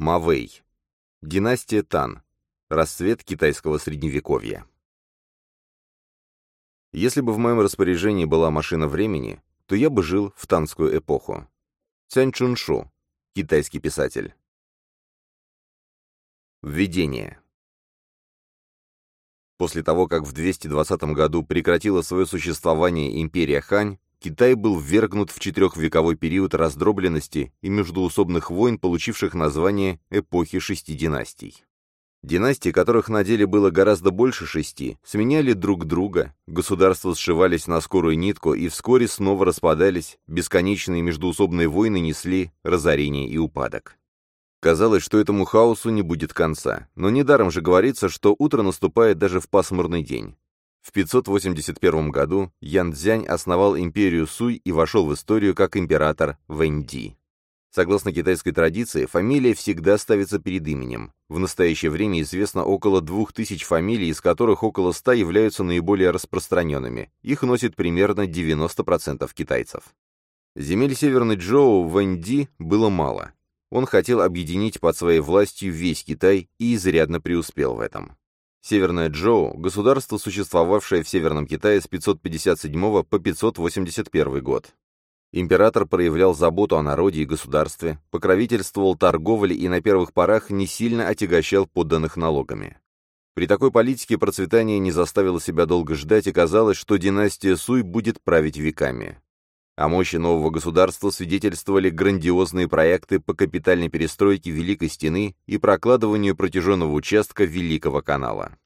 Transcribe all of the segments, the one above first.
Мавей. Династия Тан. Расцвет китайского средневековья. Если бы в моем распоряжении была машина времени, то я бы жил в танскую эпоху. Цянь Чуншу, китайский писатель. Введение. После того, как в 220 году прекратила свое существование империя Хань, Китай был ввергнут в четырехвековой период раздробленности и междуусобных войн, получивших название эпохи шести династий. Династии, которых на деле было гораздо больше шести, сменяли друг друга, государства сшивались на скорую нитку и вскоре снова распадались, бесконечные междуусобные войны несли разорение и упадок. Казалось, что этому хаосу не будет конца, но недаром же говорится, что утро наступает даже в пасмурный день. В 581 году Ян Цзянь основал империю Суй и вошел в историю как император Вэньди. Согласно китайской традиции, фамилия всегда ставится перед именем. В настоящее время известно около 2000 фамилий, из которых около 100 являются наиболее распространенными. Их носит примерно 90% китайцев. Земель Северной Джоу Вэньди было мало. Он хотел объединить под своей властью весь Китай и изрядно преуспел в этом. Северная Джоу – государство, существовавшее в Северном Китае с 557 по 581 год. Император проявлял заботу о народе и государстве, покровительствовал торговле и на первых порах не сильно отягощал подданных налогами. При такой политике процветание не заставило себя долго ждать, и казалось, что династия Суй будет править веками. О мощи нового государства свидетельствовали грандиозные проекты по капитальной перестройке Великой Стены и прокладыванию протяженного участка Великого канала.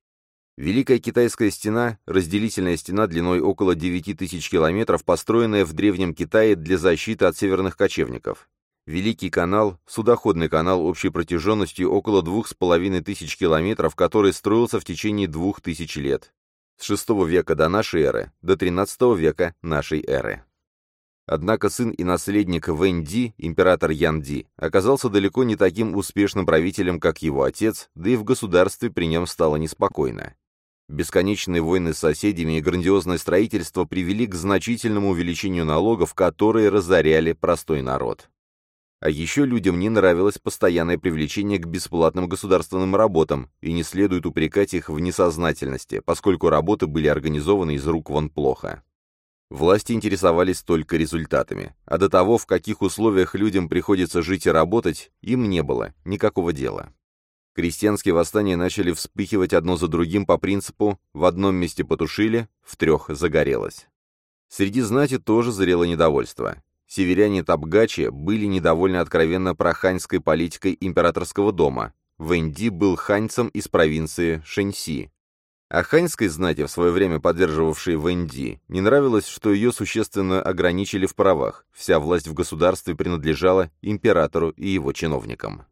Великая Китайская стена – разделительная стена длиной около 9 тысяч километров, построенная в Древнем Китае для защиты от северных кочевников. Великий канал – судоходный канал общей протяженностью около 2500 километров, который строился в течение 2000 лет. С VI века до нашей эры до XIII века нашей эры. Однако сын и наследник Вэньди, император Янди, оказался далеко не таким успешным правителем, как его отец, да и в государстве при нем стало неспокойно. Бесконечные войны с соседями и грандиозное строительство привели к значительному увеличению налогов, которые разоряли простой народ. А еще людям не нравилось постоянное привлечение к бесплатным государственным работам, и не следует упрекать их в несознательности, поскольку работы были организованы из рук вон плохо. Власти интересовались только результатами, а до того, в каких условиях людям приходится жить и работать, им не было никакого дела. Крестьянские восстания начали вспыхивать одно за другим по принципу «в одном месте потушили, в трех загорелось». Среди знати тоже зрело недовольство. Северяне Табгачи были недовольны откровенно проханьской политикой императорского дома. Вэнди был ханьцем из провинции Шэньси. А ханьской знати, в свое время поддерживавшей Вэнди, не нравилось, что ее существенно ограничили в правах, вся власть в государстве принадлежала императору и его чиновникам.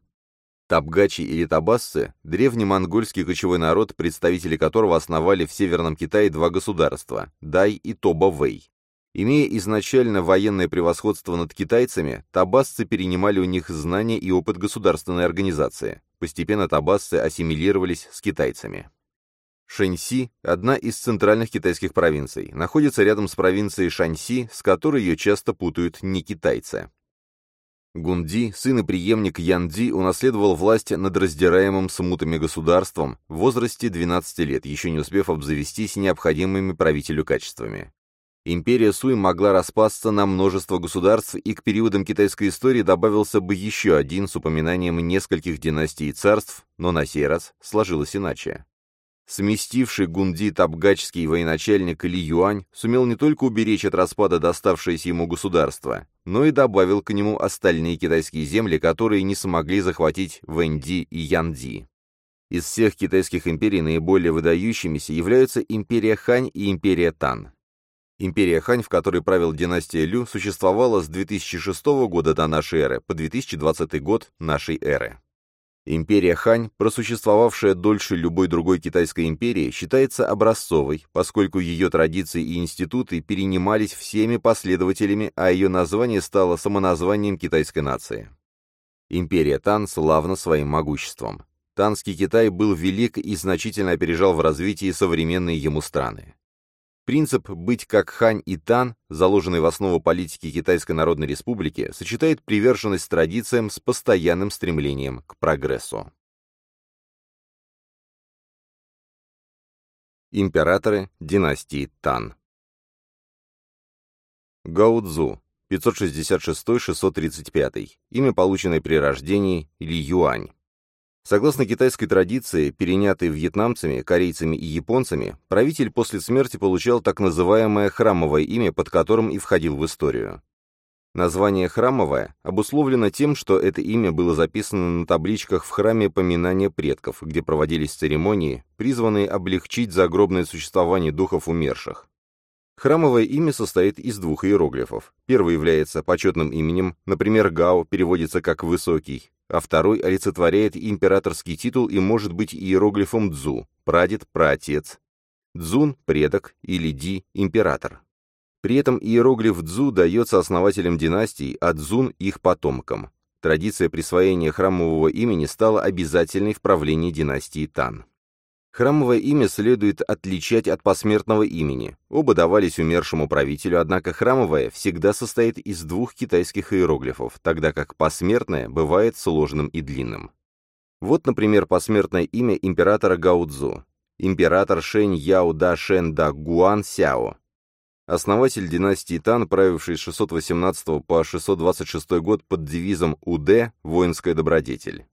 Табгачи или табасцы – древний монгольский кочевой народ, представители которого основали в Северном Китае два государства – Дай и Тоба-Вэй. Имея изначально военное превосходство над китайцами, табасцы перенимали у них знания и опыт государственной организации. Постепенно табасцы ассимилировались с китайцами. Шэньси – одна из центральных китайских провинций, находится рядом с провинцией Шаньси, с которой ее часто путают не китайцы. Гунди, сын и преемник Янди, унаследовал власть над раздираемым смутами государством в возрасте 12 лет, еще не успев обзавестись необходимыми правителю качествами. Империя Суй могла распасться на множество государств, и к периодам китайской истории добавился бы еще один с упоминанием нескольких династий и царств, но на сей раз сложилось иначе. Сместивший Гунди табгачский военачальник Ли Юань сумел не только уберечь от распада доставшееся ему государство, но и добавил к нему остальные китайские земли, которые не смогли захватить Вэнди и Янди. Из всех китайских империй наиболее выдающимися являются империя Хань и империя Тан. Империя Хань, в которой правил династия Лю, существовала с 2006 года до нашей эры по 2020 год нашей эры. Империя Хань, просуществовавшая дольше любой другой китайской империи, считается образцовой, поскольку ее традиции и институты перенимались всеми последователями, а ее название стало самоназванием китайской нации. Империя Тан славна своим могуществом. Танский Китай был велик и значительно опережал в развитии современные ему страны. Принцип «быть как Хань и Тан», заложенный в основу политики Китайской Народной Республики, сочетает приверженность традициям с постоянным стремлением к прогрессу. Императоры династии Тан Гаудзу, 566-635, имя, полученное при рождении, Ли Юань. Согласно китайской традиции, перенятой вьетнамцами, корейцами и японцами, правитель после смерти получал так называемое храмовое имя, под которым и входил в историю. Название «храмовое» обусловлено тем, что это имя было записано на табличках в храме поминания предков, где проводились церемонии, призванные облегчить загробное существование духов умерших. Храмовое имя состоит из двух иероглифов. Первый является почетным именем, например, Гао переводится как «высокий», а второй олицетворяет императорский титул и может быть иероглифом Дзу, прадед, праотец. Дзун – предок или Ди – император. При этом иероглиф Дзу дается основателям династий, а Дзун – их потомкам. Традиция присвоения храмового имени стала обязательной в правлении династии Тан. Храмовое имя следует отличать от посмертного имени. Оба давались умершему правителю, однако храмовое всегда состоит из двух китайских иероглифов, тогда как посмертное бывает сложным и длинным. Вот, например, посмертное имя императора Гаудзу. Император Шэнь Яо Да Шэн Да Гуан Сяо. Основатель династии Тан, правивший с 618 по 626 год под девизом УД «Воинская добродетель».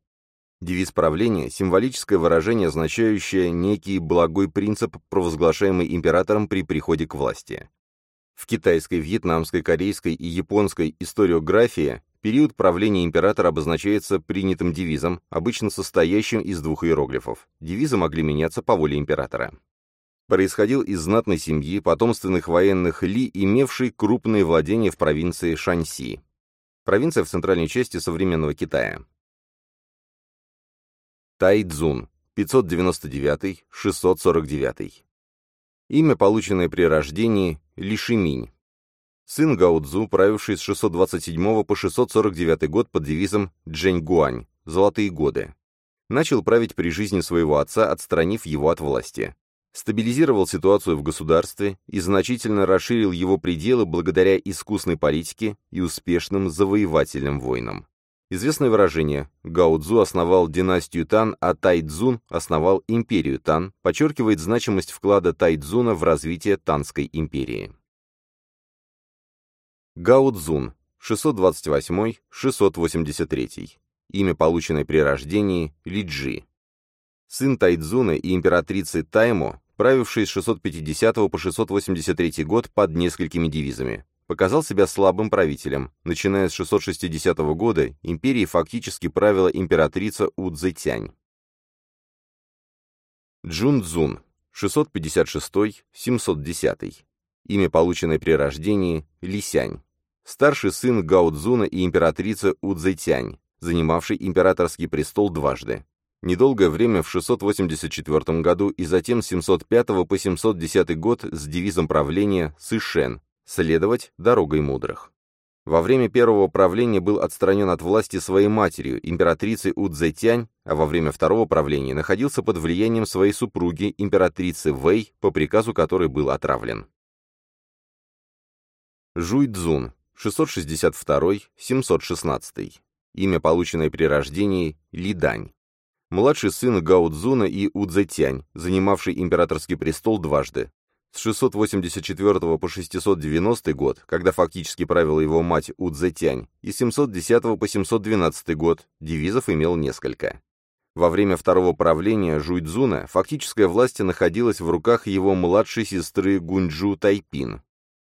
Девиз правления – символическое выражение, означающее некий благой принцип, провозглашаемый императором при приходе к власти. В китайской, вьетнамской, корейской и японской историографии период правления императора обозначается принятым девизом, обычно состоящим из двух иероглифов. Девизы могли меняться по воле императора. Происходил из знатной семьи потомственных военных Ли, имевшей крупные владения в провинции Шаньси. Провинция в центральной части современного Китая. Тайцзун, 599-649. Имя, полученное при рождении, Лишиминь. Сын Гаудзу, правивший с 627 по 649 год под девизом Джэньгуань «Золотые годы». Начал править при жизни своего отца, отстранив его от власти. Стабилизировал ситуацию в государстве и значительно расширил его пределы благодаря искусной политике и успешным завоевательным войнам. Известное выражение «Гао Цзу основал династию Тан, а Тай Цзун основал империю Тан» подчеркивает значимость вклада Тай Цзуна в развитие Танской империи. Гао Цзун, 628-683. Имя, полученное при рождении, Лиджи. Сын Тайцзуна и императрицы Таймо, правивший с 650 по 683 год под несколькими девизами показал себя слабым правителем. Начиная с 660 года империей фактически правила императрица Удзетянь. Джун Цзун, 656-710. Имя, полученное при рождении, Лисянь. Старший сын Гао Цзуна и императрица Удзетянь, занимавший императорский престол дважды. Недолгое время в 684 году и затем с 705 по 710 год с девизом правления Сышен, следовать дорогой мудрых. Во время первого правления был отстранен от власти своей матерью, императрицей Удзетянь, а во время второго правления находился под влиянием своей супруги, императрицы Вэй, по приказу которой был отравлен. Жуйцзун, 662-716. Имя, полученное при рождении, Лидань. Младший сын Гао Цзуна и Удзетянь, занимавший императорский престол дважды, с 684 по 690 год, когда фактически правила его мать Удзетянь, и с 710 по 712 год девизов имел несколько. Во время второго правления Жуйцзуна фактическая власть находилась в руках его младшей сестры Гунджу Тайпин.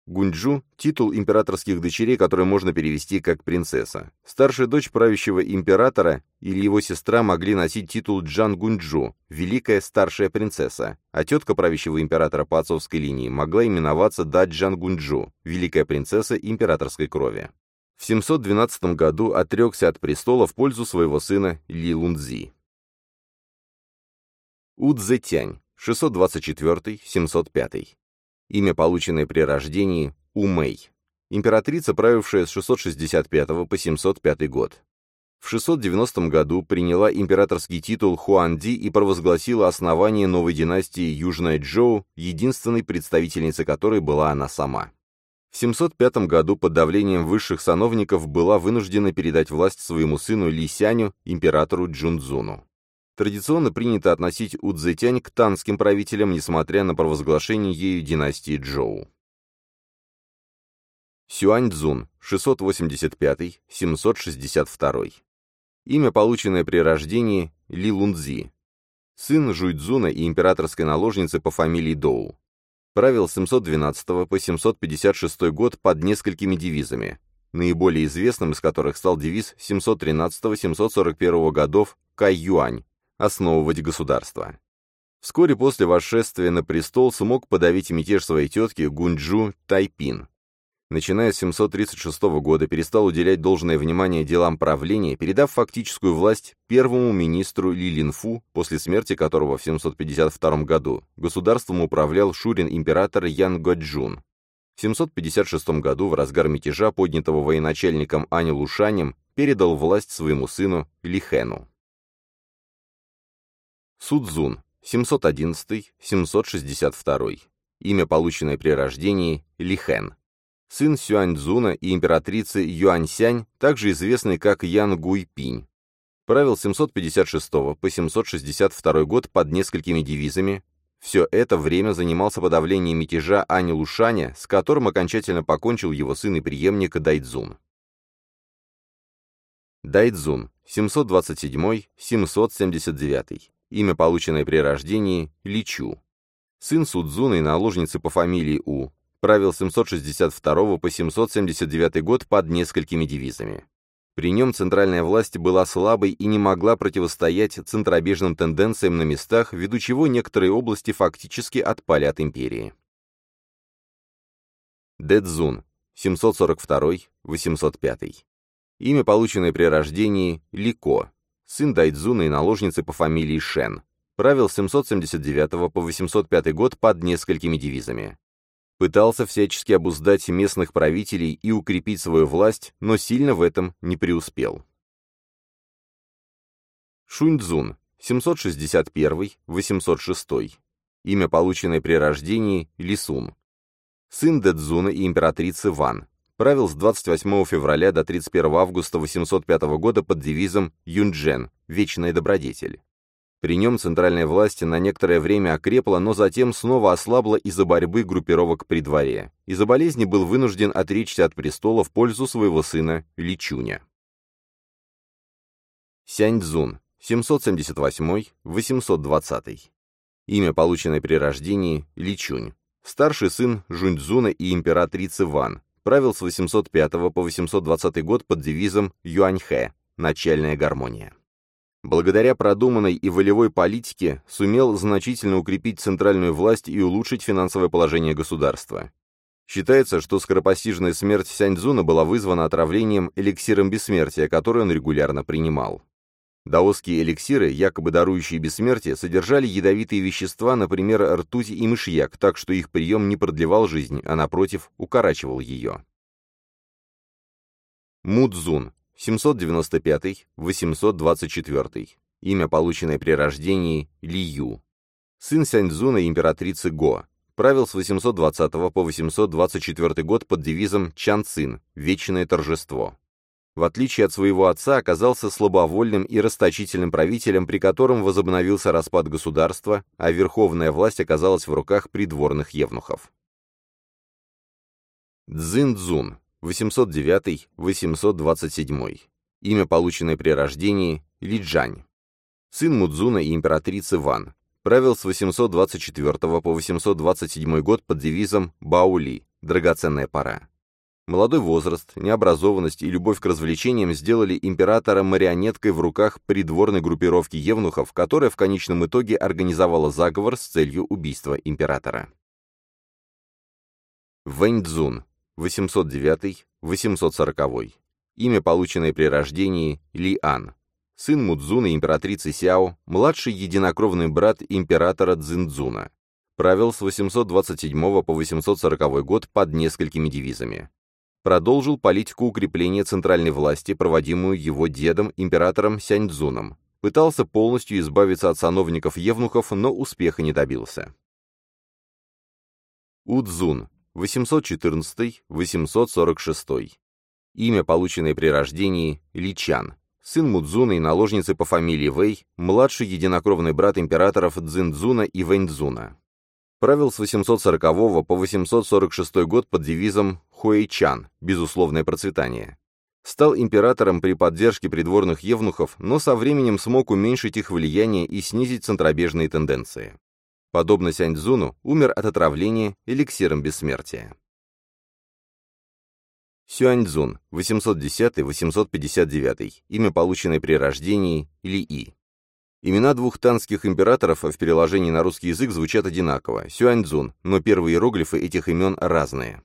Гунджу – титул императорских дочерей, который можно перевести как принцесса. Старшая дочь правящего императора или его сестра могли носить титул Джан Гунджу – великая старшая принцесса, а тетка правящего императора по отцовской линии могла именоваться Да Джан Гунджу – великая принцесса императорской крови. В 712 году отрекся от престола в пользу своего сына Ли Лунцзи. Удзетянь, 624-705 имя, полученное при рождении, Умэй. Императрица, правившая с 665 по 705 год. В 690 году приняла императорский титул Хуанди и провозгласила основание новой династии Южная Джоу, единственной представительницей которой была она сама. В 705 году под давлением высших сановников была вынуждена передать власть своему сыну Ли Сяню, императору Джунцзуну. Традиционно принято относить Удзетянь к танским правителям, несмотря на провозглашение ею династии Джоу. Сюаньцзун, 685-762. Имя, полученное при рождении, Ли Лунцзи. Сын Жуйцзуна и императорской наложницы по фамилии Доу. Правил с 712 по 756 год под несколькими девизами, наиболее известным из которых стал девиз 713-741 годов «Кай Юань» — «Основывать государство». Вскоре после восшествия на престол смог подавить мятеж своей тетки Гунджу Тайпин, начиная с 736 года, перестал уделять должное внимание делам правления, передав фактическую власть первому министру Ли Линфу, после смерти которого в 752 году государством управлял шурин-император Ян Годжун. В 756 году, в разгар мятежа, поднятого военачальником Ани Лушанем, передал власть своему сыну Ли Хэну. Судзун, 711-762. Имя, полученное при рождении, Ли Хэн сын Сюаньцзуна и императрицы Юаньсянь, также известный как Ян Гуйпинь. Правил 756 по 762 год под несколькими девизами. Все это время занимался подавлением мятежа Ани Лушаня, с которым окончательно покончил его сын и преемник Дайцзун. Дайцзун, 727-779. Имя, полученное при рождении, Личу. Сын Судзуна и наложницы по фамилии У, правил 762 по 779 год под несколькими девизами. При нем центральная власть была слабой и не могла противостоять центробежным тенденциям на местах, ввиду чего некоторые области фактически отпали от империи. Дэдзун, 742-805. Имя, полученное при рождении, Лико, сын Дайдзуна и наложницы по фамилии Шен. Правил с 779 по 805 год под несколькими девизами пытался всячески обуздать местных правителей и укрепить свою власть, но сильно в этом не преуспел. Шуньцзун, 761-806. Имя, полученное при рождении, Лисун. Сын Дэдзуна и императрицы Ван. Правил с 28 февраля до 31 августа 805 года под девизом «Юнджен» — «Вечная добродетель». При нем центральная власть на некоторое время окрепла, но затем снова ослабла из-за борьбы группировок при дворе. Из-за болезни был вынужден отречься от престола в пользу своего сына Личуня. Сяньцзун, 778-820. Имя, полученное при рождении, Личунь. Старший сын Жуньцзуна и императрицы Ван. Правил с 805 по 820 год под девизом Юаньхэ – «Начальная гармония» благодаря продуманной и волевой политике сумел значительно укрепить центральную власть и улучшить финансовое положение государства. Считается, что скоропостижная смерть Сяньцзуна была вызвана отравлением эликсиром бессмертия, который он регулярно принимал. Даосские эликсиры, якобы дарующие бессмертие, содержали ядовитые вещества, например, ртуть и мышьяк, так что их прием не продлевал жизнь, а напротив, укорачивал ее. Мудзун 795-824. Имя, полученное при рождении, Лию. Сын Сяньцзуна императрицы Го. Правил с 820 по 824 год под девизом Чан Цин – «Вечное торжество». В отличие от своего отца, оказался слабовольным и расточительным правителем, при котором возобновился распад государства, а верховная власть оказалась в руках придворных евнухов. Цзин-Цзун 809-827. Имя, полученное при рождении, Лиджань. Сын Мудзуна и императрицы Ван. Правил с 824 по 827 год под девизом «Баули» – «Драгоценная пора». Молодой возраст, необразованность и любовь к развлечениям сделали императора марионеткой в руках придворной группировки евнухов, которая в конечном итоге организовала заговор с целью убийства императора. Вэньцзун, 809-840. Имя, полученное при рождении, Ли Ан. Сын Мудзуна императрицы Сяо, младший единокровный брат императора Цзиньцзуна. Правил с 827 по 840 год под несколькими девизами. Продолжил политику укрепления центральной власти, проводимую его дедом, императором Сяньцзуном. Пытался полностью избавиться от сановников-евнухов, но успеха не добился. Удзун, 814-846. Имя, полученное при рождении, Личан. Сын Мудзуна и наложницы по фамилии Вэй, младший единокровный брат императоров Цзиндзуна и Вэньцзуна. Правил с 840 по 846 год под девизом «Хуэйчан» – «Безусловное процветание». Стал императором при поддержке придворных евнухов, но со временем смог уменьшить их влияние и снизить центробежные тенденции. Подобно Сяньцзуну, умер от отравления эликсиром бессмертия. Сюаньцзун, 810-859, имя, полученное при рождении, Ли И. Имена двух танских императоров в переложении на русский язык звучат одинаково – Сюаньцзун, но первые иероглифы этих имен разные.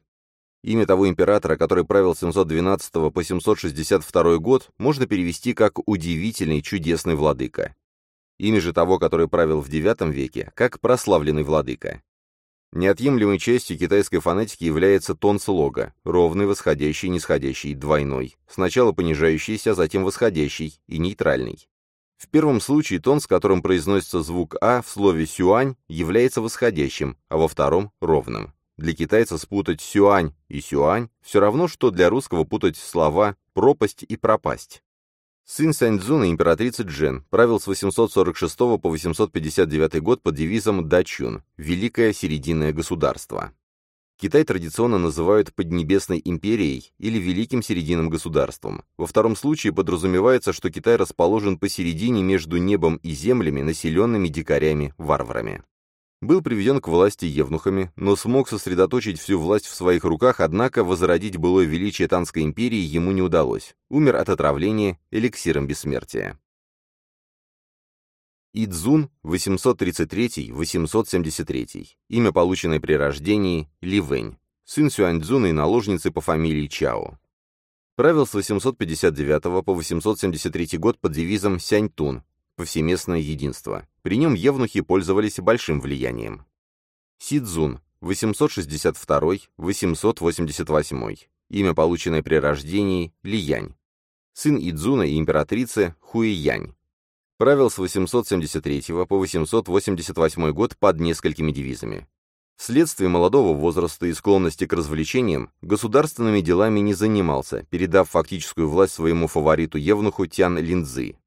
Имя того императора, который правил с 712 по 762 год, можно перевести как «удивительный, чудесный владыка». Имя же того, который правил в IX веке, как «прославленный владыка». Неотъемлемой частью китайской фонетики является тон слога, ровный, восходящий, нисходящий, двойной, сначала понижающийся, затем восходящий и нейтральный. В первом случае тон, с которым произносится звук «а» в слове «сюань», является восходящим, а во втором — ровным. Для китайца спутать «сюань» и «сюань» все равно, что для русского путать слова «пропасть» и «пропасть». Сын Саньцзуна, императрицы Джен, правил с 846 по 859 год под девизом «Дачун» – «Великое серединное государство». Китай традиционно называют Поднебесной империей или Великим Серединным государством. Во втором случае подразумевается, что Китай расположен посередине между небом и землями, населенными дикарями-варварами был приведен к власти евнухами, но смог сосредоточить всю власть в своих руках, однако возродить былое величие Танской империи ему не удалось. Умер от отравления эликсиром бессмертия. Идзун, 833-873. Имя, полученное при рождении, Ли Вэнь. Сын Сюаньцзуна и наложницы по фамилии Чао. Правил с 859 по 873 год под девизом Сяньтун, повсеместное единство. При нем евнухи пользовались большим влиянием. Сидзун, 862-888. Имя, полученное при рождении, Лиянь. Сын Идзуна и императрицы Хуиянь. Правил с 873 по 888 год под несколькими девизами. Вследствие молодого возраста и склонности к развлечениям, государственными делами не занимался, передав фактическую власть своему фавориту Евнуху Тян Линдзы.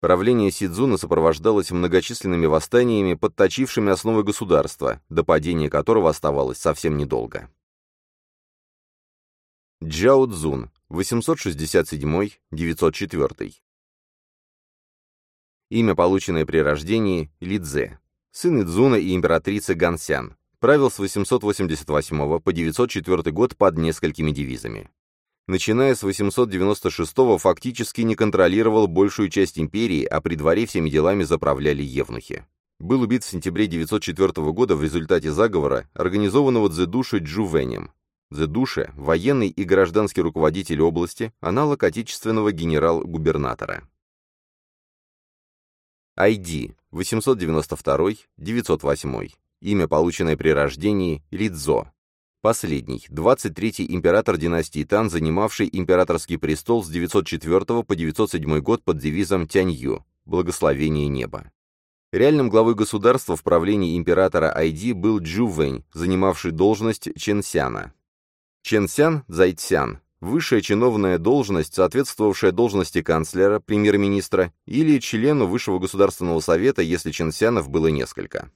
Правление Сидзуна сопровождалось многочисленными восстаниями, подточившими основы государства, до падения которого оставалось совсем недолго. Джао Цзун, 867-904. Имя, полученное при рождении, Лидзе. Сын Идзуна и императрицы Гансян. Правил с 888 по 904 год под несколькими девизами начиная с 896-го, фактически не контролировал большую часть империи, а при дворе всеми делами заправляли евнухи. Был убит в сентябре 904 года в результате заговора, организованного Дзедуши Джувенем. Дзедуше – военный и гражданский руководитель области, аналог отечественного генерал-губернатора. ID 892-908. Имя, полученное при рождении, Лидзо. Последний, 23-й император династии Тан, занимавший императорский престол с 904 по 907 год под девизом Тянью – «Благословение неба». Реальным главой государства в правлении императора Айди был Джу Вэнь, занимавший должность Ченсяна. Ченсян – Зайцян, высшая чиновная должность, соответствовавшая должности канцлера, премьер-министра или члену Высшего государственного совета, если Ченсянов было несколько.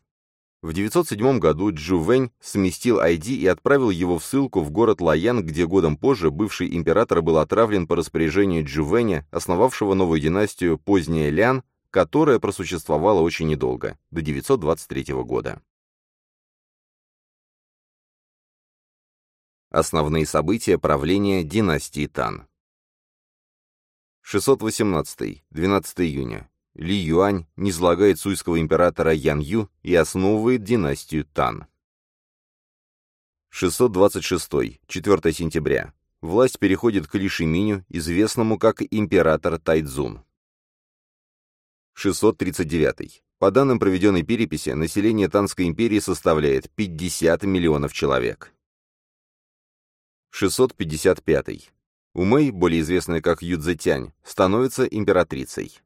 В 907 году Джу Вэнь сместил Айди и отправил его в ссылку в город Лаян, где годом позже бывший император был отравлен по распоряжению Джу Вэня, основавшего новую династию поздняя Лян, которая просуществовала очень недолго, до 923 года. Основные события правления династии Тан 618. 12 июня. ли Юань низлагает суйского императора Ян Ю и основывает династию Тан. 626. 4 сентября. Власть переходит к Ли Шиминю, известному как император Тайцзун. 639. По данным проведенной переписи, население Танской империи составляет 50 миллионов человек. 655. Умэй, более известная как Юдзетянь, становится императрицей.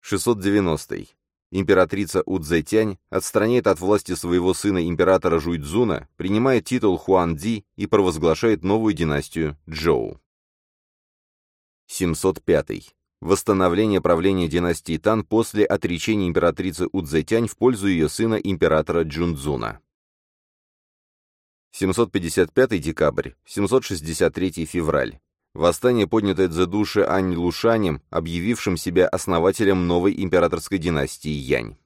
690. Императрица Удзетянь отстраняет от власти своего сына императора Жуйцзуна, принимает титул Хуанди и провозглашает новую династию Джоу. 705. Восстановление правления династии Тан после отречения императрицы Удзетянь в пользу ее сына императора Джунцзуна. 755 декабрь, 763 февраль. Восстание, поднятое Цзэдуши Ань Лушанем, объявившим себя основателем новой императорской династии Янь.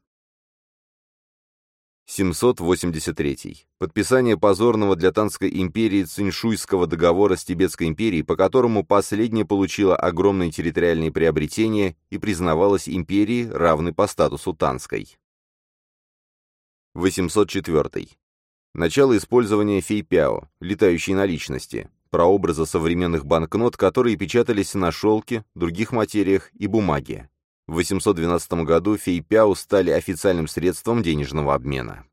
783. Подписание позорного для Танской империи Циншуйского договора с Тибетской империей, по которому последняя получила огромные территориальные приобретения и признавалась империей, равной по статусу Танской. 804. Начало использования фейпяо, летающей наличности, прообраза современных банкнот, которые печатались на шелке, других материях и бумаге. В 812 году фейпяо стали официальным средством денежного обмена.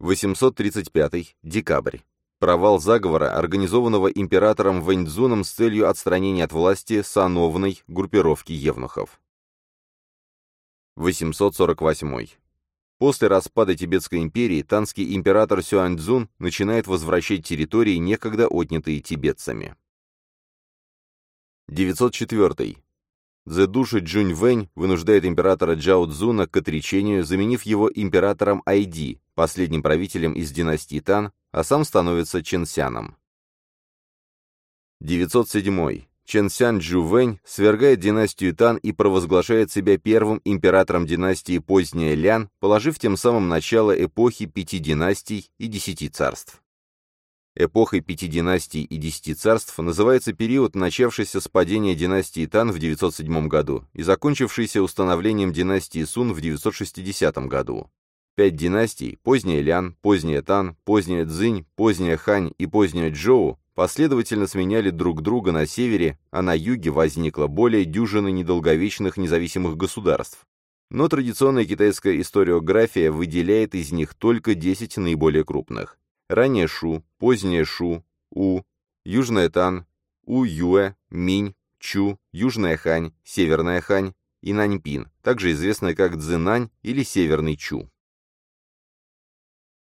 835. Декабрь. Провал заговора, организованного императором Вэньцзуном с целью отстранения от власти сановной группировки евнухов. 848. После распада Тибетской империи танский император Сюаньцзун начинает возвращать территории, некогда отнятые тибетцами. 904. Цзэдуши Джунь Вэнь вынуждает императора Джао Цзуна к отречению, заменив его императором Айди, последним правителем из династии Тан, а сам становится Чэнсяном. 907. Чэнсян Джувэнь свергает династию Тан и провозглашает себя первым императором династии Поздняя Лян, положив тем самым начало эпохи пяти династий и десяти царств. Эпохой пяти династий и десяти царств называется период, начавшийся с падения династии Тан в 907 году и закончившийся установлением династии Сун в 960 году. Пять династий – поздняя Лян, поздняя Тан, поздняя Цзинь, поздняя Хань и поздняя Джоу последовательно сменяли друг друга на севере, а на юге возникло более дюжины недолговечных независимых государств. Но традиционная китайская историография выделяет из них только 10 наиболее крупных. Ранее Шу, поздняя Шу, У, Южная Тан, У-Юэ, Минь, Чу, Южная Хань, Северная Хань и Наньпин, также известная как Цзинань или Северный Чу.